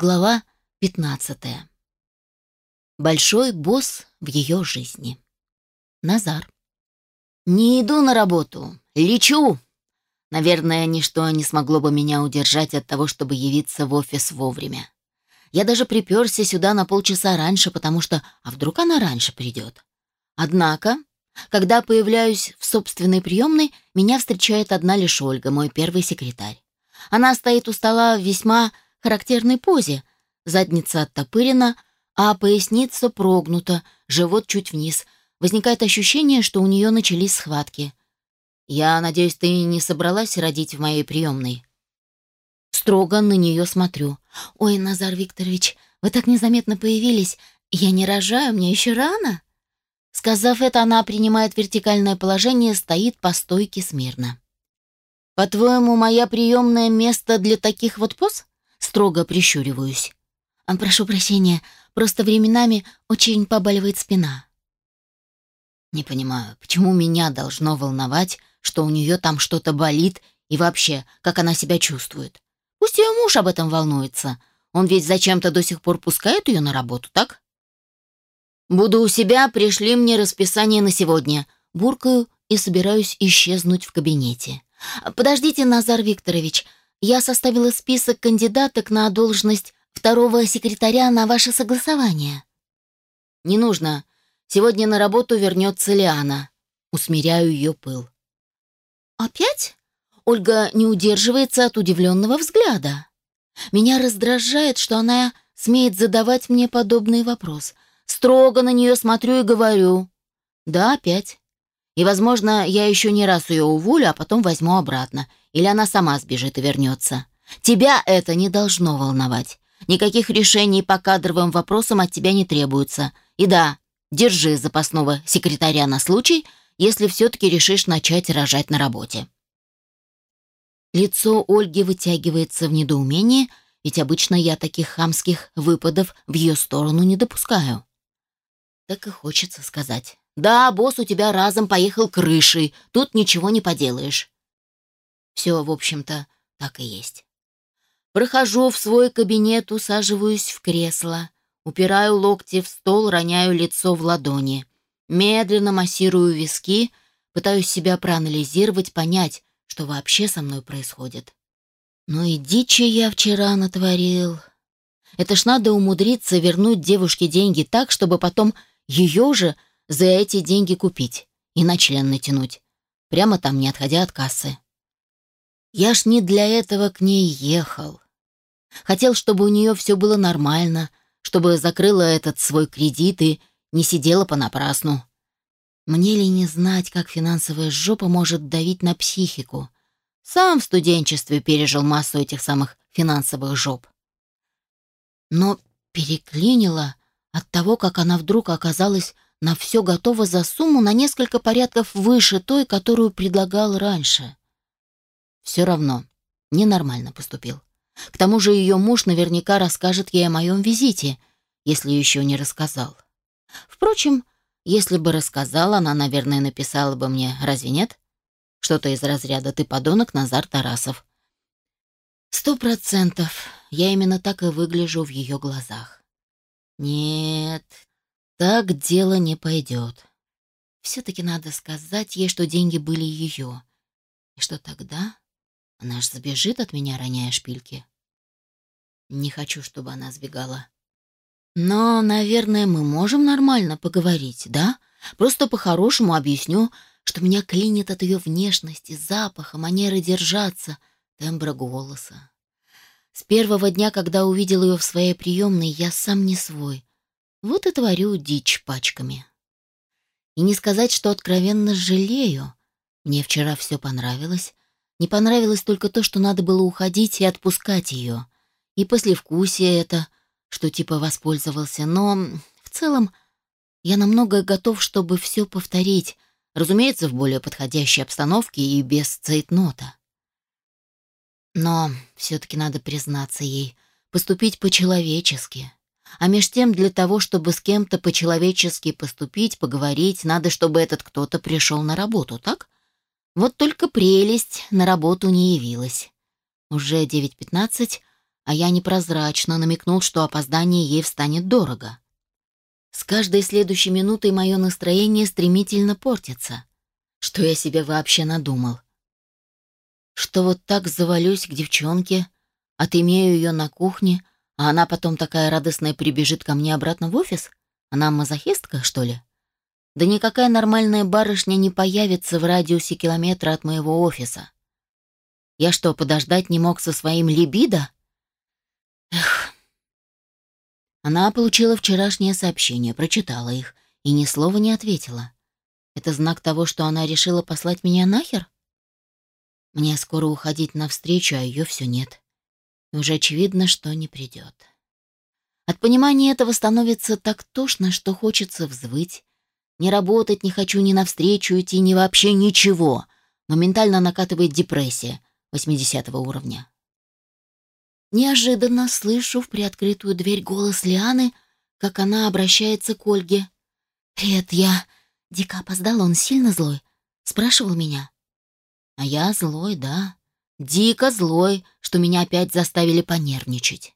Глава 15. Большой босс в ее жизни. Назар. Не иду на работу, лечу. Наверное, ничто не смогло бы меня удержать от того, чтобы явиться в офис вовремя. Я даже приперся сюда на полчаса раньше, потому что а вдруг она раньше придет. Однако, когда появляюсь в собственной приемной, меня встречает одна лишь Ольга, мой первый секретарь. Она стоит у стола весьма характерной позе. Задница оттопырена, а поясница прогнута, живот чуть вниз. Возникает ощущение, что у нее начались схватки. «Я надеюсь, ты не собралась родить в моей приемной?» Строго на нее смотрю. «Ой, Назар Викторович, вы так незаметно появились. Я не рожаю, мне еще рано». Сказав это, она принимает вертикальное положение, стоит по стойке смирно. «По-твоему, моя приемная место для таких вот поз?» Строго прищуриваюсь. А, «Прошу прощения, просто временами очень побаливает спина». Не понимаю, почему меня должно волновать, что у нее там что-то болит и вообще, как она себя чувствует. Пусть ее муж об этом волнуется. Он ведь зачем-то до сих пор пускает ее на работу, так? «Буду у себя, пришли мне расписание на сегодня». Буркаю и собираюсь исчезнуть в кабинете. «Подождите, Назар Викторович, я составила список кандидаток на должность второго секретаря на ваше согласование». «Не нужно. Сегодня на работу вернется Лиана». Усмиряю ее пыл. «Опять?» Ольга не удерживается от удивленного взгляда. Меня раздражает, что она смеет задавать мне подобный вопрос. Строго на нее смотрю и говорю. «Да, опять. И, возможно, я еще не раз ее уволю, а потом возьму обратно. Или она сама сбежит и вернется. Тебя это не должно волновать. Никаких решений по кадровым вопросам от тебя не требуется. И да, держи запасного секретаря на случай, если все-таки решишь начать рожать на работе. Лицо Ольги вытягивается в недоумении, ведь обычно я таких хамских выпадов в ее сторону не допускаю. Так и хочется сказать. Да, босс у тебя разом поехал крышей, тут ничего не поделаешь. Все, в общем-то, так и есть. Прохожу в свой кабинет, усаживаюсь в кресло, упираю локти в стол, роняю лицо в ладони. Медленно массирую виски, пытаюсь себя проанализировать, понять, что вообще со мной происходит. Ну и дичи я вчера натворил. Это ж надо умудриться вернуть девушке деньги так, чтобы потом ее же за эти деньги купить и на член натянуть, прямо там, не отходя от кассы. Я ж не для этого к ней ехал. Хотел, чтобы у нее все было нормально, чтобы закрыла этот свой кредит и не сидела понапрасну. Мне ли не знать, как финансовая жопа может давить на психику? Сам в студенчестве пережил массу этих самых финансовых жоп. Но переклинило от того, как она вдруг оказалась на все готова за сумму на несколько порядков выше той, которую предлагал раньше. Все равно ненормально поступил. К тому же ее муж наверняка расскажет ей о моем визите, если еще не рассказал. Впрочем, если бы рассказал, она, наверное, написала бы мне, разве нет? Что-то из разряда «ты подонок, Назар Тарасов». Сто процентов. Я именно так и выгляжу в ее глазах. Нет, так дело не пойдет. Все-таки надо сказать ей, что деньги были ее. И что тогда? Она ж сбежит от меня, роняя шпильки. Не хочу, чтобы она сбегала. Но, наверное, мы можем нормально поговорить, да? Просто по-хорошему объясню, что меня клинит от ее внешности, запаха, манеры держаться, тембра голоса. С первого дня, когда увидел ее в своей приемной, я сам не свой. Вот и творю дичь пачками. И не сказать, что откровенно жалею. Мне вчера все понравилось. Не понравилось только то, что надо было уходить и отпускать ее. И послевкусие это, что типа воспользовался. Но в целом я намного готов, чтобы все повторить. Разумеется, в более подходящей обстановке и без цейтнота. Но все-таки надо признаться ей, поступить по-человечески. А меж тем, для того, чтобы с кем-то по-человечески поступить, поговорить, надо, чтобы этот кто-то пришел на работу, так? Вот только прелесть на работу не явилась. Уже 9.15, а я непрозрачно намекнул, что опоздание ей встанет дорого. С каждой следующей минутой мое настроение стремительно портится. Что я себе вообще надумал? Что вот так завалюсь к девчонке, отымею ее на кухне, а она потом такая радостная прибежит ко мне обратно в офис? Она мазохистка, что ли? Да никакая нормальная барышня не появится в радиусе километра от моего офиса. Я что, подождать не мог со своим либидо? Эх. Она получила вчерашнее сообщение, прочитала их и ни слова не ответила. Это знак того, что она решила послать меня нахер? Мне скоро уходить навстречу, а ее все нет. И уже очевидно, что не придет. От понимания этого становится так тошно, что хочется взвыть. Не работать не хочу, ни навстречу идти, ни вообще ничего. Моментально накатывает депрессия 80 уровня. Неожиданно слышу в приоткрытую дверь голос Лианы, как она обращается к Ольге. «Привет, я...» Дико опоздал, он сильно злой? Спрашивал меня. А я злой, да. Дико злой, что меня опять заставили понервничать.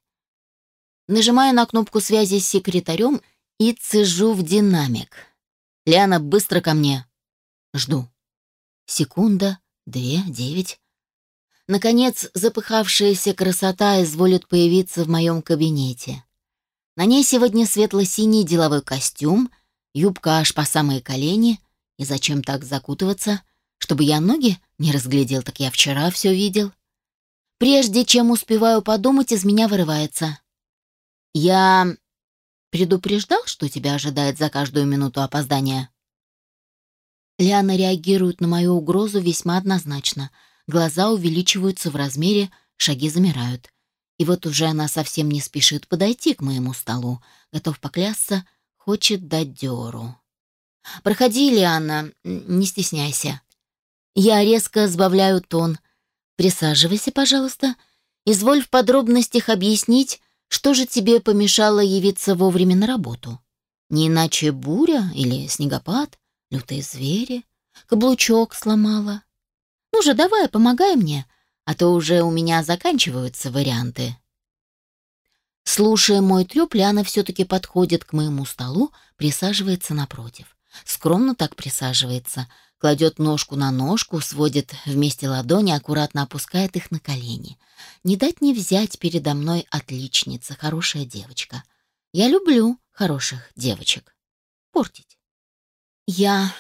Нажимаю на кнопку связи с секретарем и цежу в динамик. Лиана, быстро ко мне. Жду. Секунда, две, девять. Наконец, запыхавшаяся красота изволит появиться в моем кабинете. На ней сегодня светло-синий деловой костюм — Юбка аж по самые колени. И зачем так закутываться? Чтобы я ноги не разглядел, так я вчера все видел. Прежде чем успеваю подумать, из меня вырывается. Я предупреждал, что тебя ожидает за каждую минуту опоздания. Лиана реагирует на мою угрозу весьма однозначно. Глаза увеличиваются в размере, шаги замирают. И вот уже она совсем не спешит подойти к моему столу, готов поклясться, Хочет дать дёру. «Проходи, Лиана, не стесняйся». Я резко сбавляю тон. «Присаживайся, пожалуйста. Изволь в подробностях объяснить, что же тебе помешало явиться вовремя на работу. Не иначе буря или снегопад, лютые звери, каблучок сломала. Ну же, давай, помогай мне, а то уже у меня заканчиваются варианты». Слушая мой трёп, Ляна все-таки подходит к моему столу, присаживается напротив. Скромно так присаживается, кладет ножку на ножку, сводит вместе ладони, аккуратно опускает их на колени. Не дать не взять передо мной отличница, хорошая девочка. Я люблю хороших девочек. Портить. Я...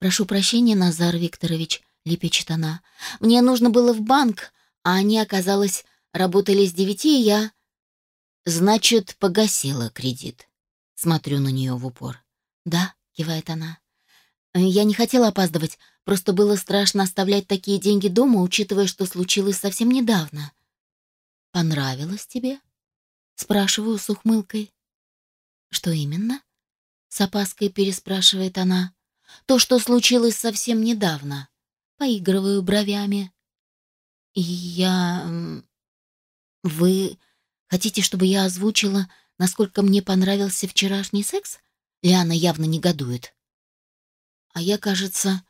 Прошу прощения, Назар Викторович, лепечет она. Мне нужно было в банк, а они, оказалось, работали с девяти, и я... Значит, погасила кредит. Смотрю на нее в упор. Да, кивает она. Я не хотела опаздывать, просто было страшно оставлять такие деньги дома, учитывая, что случилось совсем недавно. Понравилось тебе? Спрашиваю с ухмылкой. Что именно? С опаской переспрашивает она. То, что случилось совсем недавно. Поигрываю бровями. Я... Вы Хотите, чтобы я озвучила, насколько мне понравился вчерашний секс? Лиана явно негодует. А я, кажется,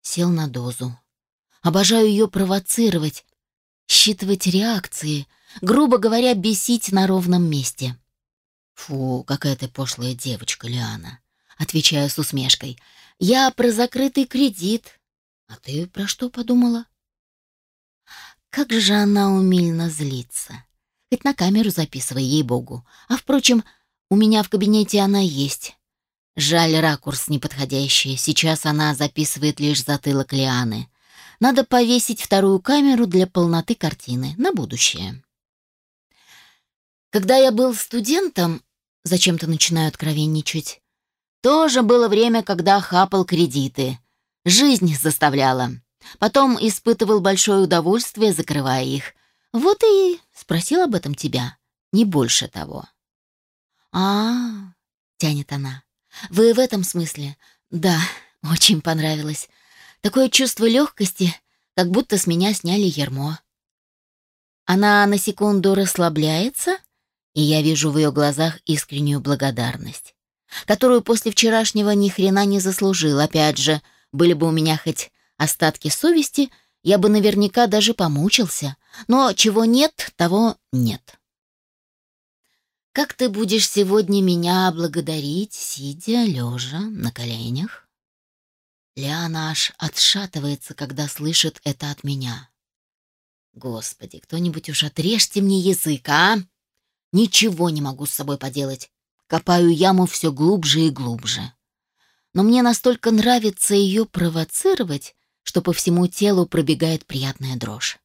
сел на дозу. Обожаю ее провоцировать, считывать реакции, грубо говоря, бесить на ровном месте. «Фу, какая ты пошлая девочка, Лиана», — отвечаю с усмешкой. «Я про закрытый кредит. А ты про что подумала?» Как же она умильно злится. Хоть на камеру записывай, ей-богу. А, впрочем, у меня в кабинете она есть. Жаль, ракурс неподходящий. Сейчас она записывает лишь затылок Лианы. Надо повесить вторую камеру для полноты картины на будущее. Когда я был студентом, зачем-то начинаю откровенничать, тоже было время, когда хапал кредиты. Жизнь заставляла. Потом испытывал большое удовольствие, закрывая их. Вот и спросил об этом тебя, не больше того. А, -а, -а тянет она. Вы в этом смысле? Да, очень понравилось. Такое чувство легкости, как будто с меня сняли ермо. Она на секунду расслабляется, и я вижу в ее глазах искреннюю благодарность, которую после вчерашнего ни хрена не заслужил. Опять же, были бы у меня хоть остатки совести, я бы наверняка даже помучился. Но чего нет, того нет. Как ты будешь сегодня меня благодарить, сидя лежа на коленях? Лиана аж отшатывается, когда слышит это от меня. Господи, кто-нибудь уж отрежьте мне язык, а? Ничего не могу с собой поделать. Копаю яму все глубже и глубже. Но мне настолько нравится ее провоцировать, что по всему телу пробегает приятная дрожь.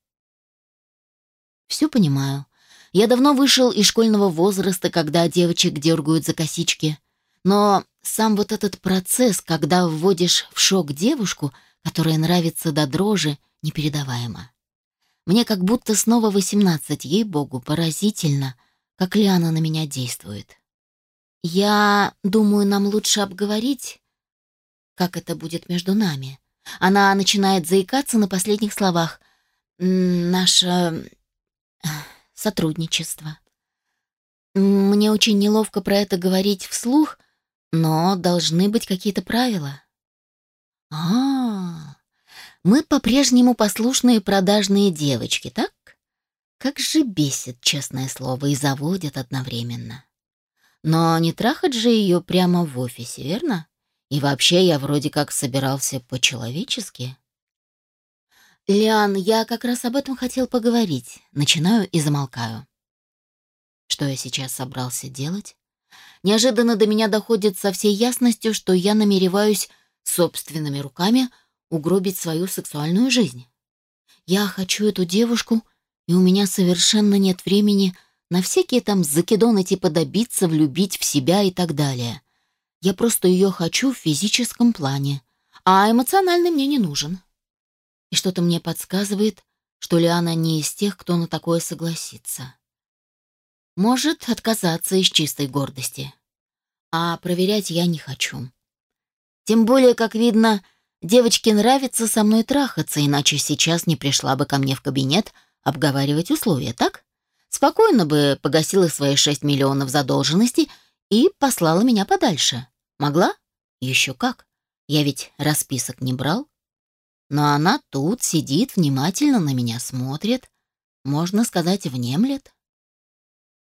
Все понимаю. Я давно вышел из школьного возраста, когда девочек дергают за косички. Но сам вот этот процесс, когда вводишь в шок девушку, которая нравится до дрожи, непередаваемо. Мне как будто снова восемнадцать, ей-богу, поразительно, как Лиана на меня действует. Я думаю, нам лучше обговорить, как это будет между нами. Она начинает заикаться на последних словах. Наше сотрудничество. Мне очень неловко про это говорить вслух, но должны быть какие-то правила. А, -а, а, мы по-прежнему послушные продажные девочки, так? Как же бесит, честное слово, и заводят одновременно. Но не трахать же ее прямо в офисе, верно? И вообще я вроде как собирался по-человечески. «Лиан, я как раз об этом хотел поговорить. Начинаю и замолкаю». Что я сейчас собрался делать? Неожиданно до меня доходит со всей ясностью, что я намереваюсь собственными руками угробить свою сексуальную жизнь. Я хочу эту девушку, и у меня совершенно нет времени на всякие там закидоны типа добиться, влюбить в себя и так далее. Я просто ее хочу в физическом плане, а эмоциональный мне не нужен. И что-то мне подсказывает, что Лиана не из тех, кто на такое согласится. Может отказаться из чистой гордости. А проверять я не хочу. Тем более, как видно, девочке нравится со мной трахаться, иначе сейчас не пришла бы ко мне в кабинет обговаривать условия, так? Спокойно бы погасила свои шесть миллионов задолженности и послала меня подальше. Могла? Еще как. Я ведь расписок не брал. Но она тут сидит, внимательно на меня смотрит, можно сказать, внемлет.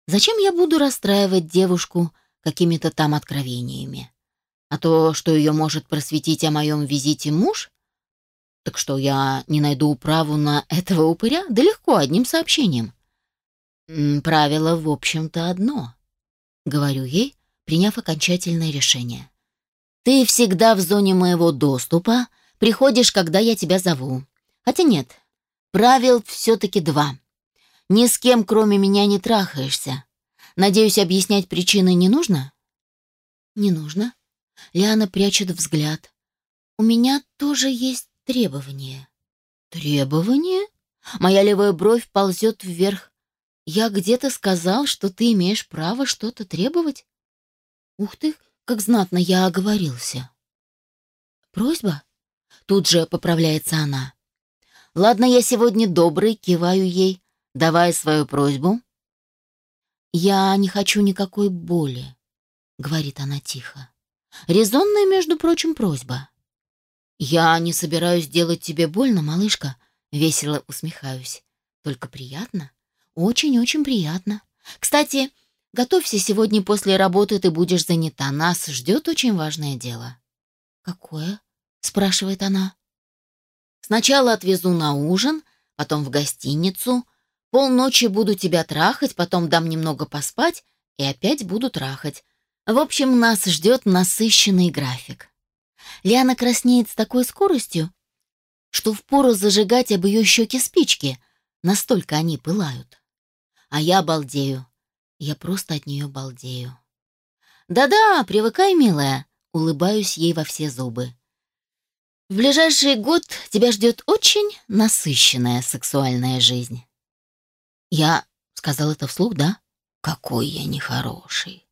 Зачем я буду расстраивать девушку какими-то там откровениями? А то, что ее может просветить о моем визите муж? Так что, я не найду управу на этого упыря? Да легко, одним сообщением. Правило, в общем-то, одно. Говорю ей, приняв окончательное решение. Ты всегда в зоне моего доступа, Приходишь, когда я тебя зову. Хотя нет, правил все-таки два. Ни с кем, кроме меня, не трахаешься. Надеюсь, объяснять причины не нужно? Не нужно. Лиана прячет взгляд. У меня тоже есть требования. Требования? Моя левая бровь ползет вверх. Я где-то сказал, что ты имеешь право что-то требовать? Ух ты, как знатно я оговорился. Просьба? Тут же поправляется она. Ладно, я сегодня добрый, киваю ей, давая свою просьбу. Я не хочу никакой боли, говорит она тихо. Резонная, между прочим, просьба. Я не собираюсь делать тебе больно, малышка, весело усмехаюсь. Только приятно, очень-очень приятно. Кстати, готовься, сегодня после работы ты будешь занята. Нас ждет очень важное дело. Какое? Спрашивает она. Сначала отвезу на ужин, потом в гостиницу. Полночи буду тебя трахать, потом дам немного поспать и опять буду трахать. В общем, нас ждет насыщенный график. Лиана краснеет с такой скоростью, что впору зажигать об ее щеки спички, настолько они пылают. А я балдею. Я просто от нее балдею. «Да-да, привыкай, милая», — улыбаюсь ей во все зубы. В ближайший год тебя ждет очень насыщенная сексуальная жизнь. Я сказал это вслух, да? Какой я нехороший.